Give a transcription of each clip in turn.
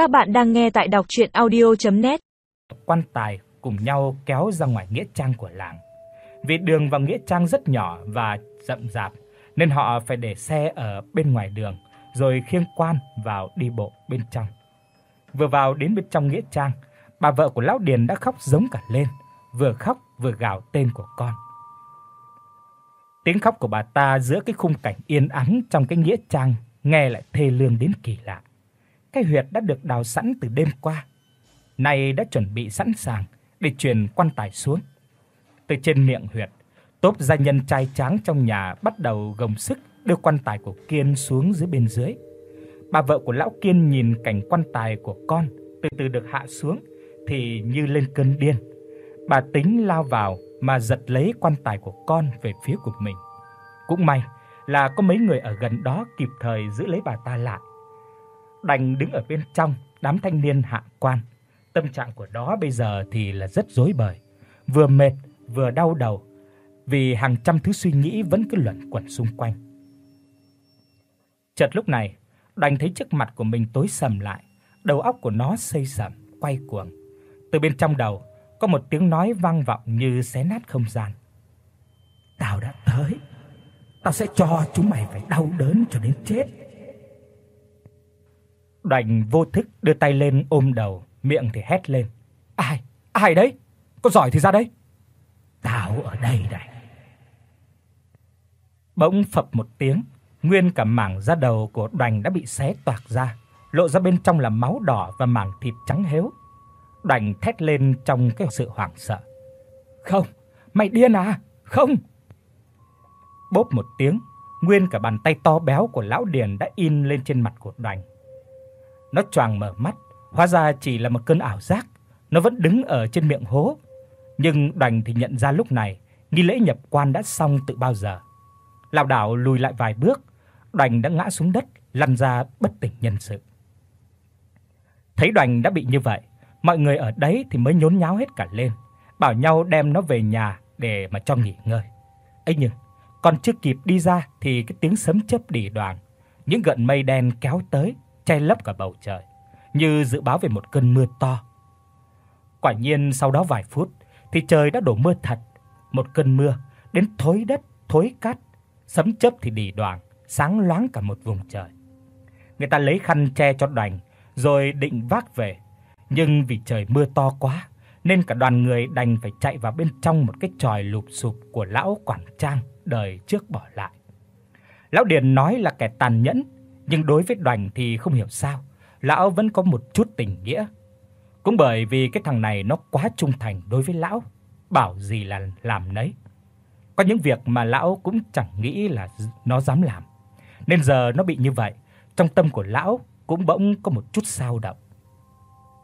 Các bạn đang nghe tại đọc audio net Quan tài cùng nhau kéo ra ngoài nghĩa trang của làng. Vì đường vào nghĩa trang rất nhỏ và rậm rạp nên họ phải để xe ở bên ngoài đường rồi khiêng quan vào đi bộ bên trong. Vừa vào đến bên trong nghĩa trang, bà vợ của lão Điền đã khóc giống cả lên, vừa khóc vừa gào tên của con. Tiếng khóc của bà ta giữa cái khung cảnh yên ắng trong cái nghĩa trang nghe lại thê lương đến kỳ lạ. Cái huyệt đã được đào sẵn từ đêm qua, nay đã chuẩn bị sẵn sàng để truyền quan tài xuống. Từ trên miệng huyệt, tốp gia nhân trai tráng trong nhà bắt đầu gồng sức đưa quan tài của Kiên xuống dưới bên dưới. Bà vợ của lão Kiên nhìn cảnh quan tài của con từ từ được hạ xuống thì như lên cơn điên. Bà tính lao vào mà giật lấy quan tài của con về phía của mình. Cũng may là có mấy người ở gần đó kịp thời giữ lấy bà ta lại. Đành đứng ở bên trong đám thanh niên hạ quan. Tâm trạng của đó bây giờ thì là rất rối bời, vừa mệt vừa đau đầu vì hàng trăm thứ suy nghĩ vẫn cứ luẩn quẩn xung quanh. Chợt lúc này, Đành thấy trước mặt của mình tối sầm lại, đầu óc của nó xây sẩm, quay cuồng. Từ bên trong đầu có một tiếng nói vang vọng như xé nát không gian. Tao đã tới, tao sẽ cho chúng mày phải đau đớn cho đến chết. Đành vô thức đưa tay lên ôm đầu, miệng thì hét lên. Ai? Ai đấy? Có giỏi thì ra đây. Tao ở đây đây. Bỗng phập một tiếng, nguyên cả mảng da đầu của Đoành đã bị xé toạc ra, lộ ra bên trong là máu đỏ và mảng thịt trắng héo. Đoành thét lên trong cái sự hoảng sợ. "Không, mày điên à? Không!" Bốp một tiếng, nguyên cả bàn tay to béo của lão Điền đã in lên trên mặt của Đoành. Nó choàng mở mắt, hóa ra chỉ là một cơn ảo giác, nó vẫn đứng ở trên miệng hố. Nhưng Đoành thì nhận ra lúc này, nghi lễ nhập quan đã xong từ bao giờ. Lão đảo lùi lại vài bước, Đoành đã ngã xuống đất, lăn ra bất tỉnh nhân sự. Thấy Đoành đã bị như vậy, mọi người ở đấy thì mới nhốn nháo hết cả lên, bảo nhau đem nó về nhà để mà cho nghỉ ngơi. Ấy nhưng, còn chưa kịp đi ra thì cái tiếng sấm chớp đỉ đoàng, những gợn mây đen kéo tới, che lấp cả bầu trời, như dự báo về một cơn mưa to. Quả nhiên sau đó vài phút thì trời đã đổ mưa thật, một cơn mưa đến thối đất, thối cát, sấm chớp thì đì đoàng, sáng loáng cả một vùng trời. Người ta lấy khăn che cho đành rồi định vác về, nhưng vì trời mưa to quá nên cả đoàn người đành phải chạy vào bên trong một cái chòi lụp xụp của lão quản trang đời trước bỏ lại. Lão Điền nói là kẻ tàn nhẫn, nhưng đối với Đoành thì không hiểu sao, lão vẫn có một chút tình nghĩa. Cũng bởi vì cái thằng này nó quá trung thành đối với lão, bảo gì là làm nấy. Có những việc mà lão cũng chẳng nghĩ là nó dám làm. Nên giờ nó bị như vậy, trong tâm của lão cũng bỗng có một chút dao động.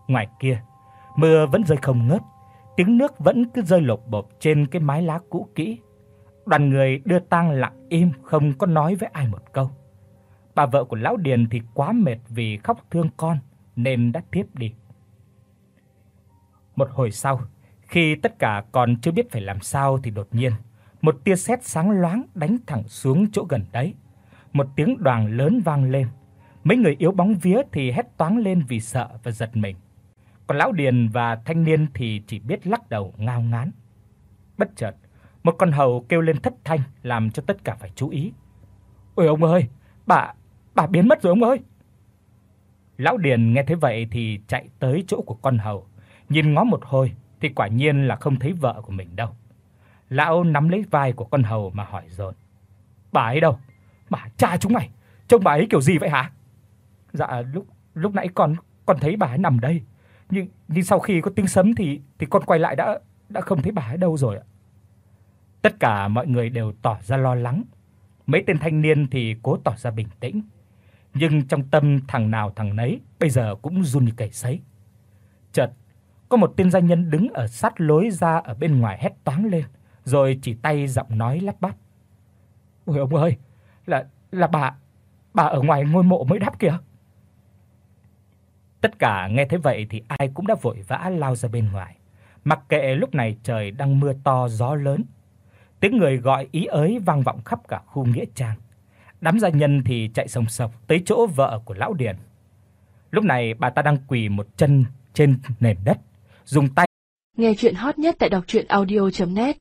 Ngoài kia, mưa vẫn rơi không ngớt, tiếng nước vẫn cứ rơi lộp bộp trên cái mái lá cũ kỹ. Đoàn người đưa tang lặng im không có nói với ai một câu. Bà vợ của lão Điền thì quá mệt vì khóc thương con nên đã tiếp đi. Một hồi sau, khi tất cả còn chưa biết phải làm sao thì đột nhiên, một tia sét sáng loáng đánh thẳng xuống chỗ gần đấy. Một tiếng đoàng lớn vang lên. Mấy người yếu bóng vía thì hét toáng lên vì sợ và giật mình. Còn lão Điền và thanh niên thì chỉ biết lắc đầu ngao ngán. Bất chợt, một con hầu kêu lên thất thanh làm cho tất cả phải chú ý. "Ôi ông ơi, bà bà biến mất rồi ông ơi." Lão Điền nghe thấy vậy thì chạy tới chỗ của con hầu, nhìn ngó một hồi thì quả nhiên là không thấy vợ của mình đâu. Lão nắm lấy vai của con hầu mà hỏi dồn: "Bà ấy đâu? Bà cha chúng mày, trông bà ấy kiểu gì vậy hả?" "Dạ lúc lúc nãy con con thấy bà ấy nằm đây, nhưng nhưng sau khi có tiếng sấm thì thì con quay lại đã đã không thấy bà ấy đâu rồi ạ." Tất cả mọi người đều tỏ ra lo lắng. Mấy tên thanh niên thì cố tỏ ra bình tĩnh, nhưng trong tâm thằng nào thằng nấy bây giờ cũng run như cầy sấy. Chợt, có một tên gia nhân đứng ở sát lối ra ở bên ngoài hét toáng lên, rồi chỉ tay giọng nói lắp bắp. "Ôi ông ơi, là là bà bà ở ngoài ngôi mộ mới đáp kìa." Tất cả nghe thấy vậy thì ai cũng đã vội vã lao ra bên ngoài, mặc kệ lúc này trời đang mưa to gió lớn. Tiếng người gọi ý ới vang vọng khắp cả khu nghĩa trang. Đám gia nhân thì chạy sồng sộc tới chỗ vợ của lão Điền. Lúc này bà ta đang quỳ một chân trên nền đất, dùng tay Nghe truyện hot nhất tại doctruyenaudio.net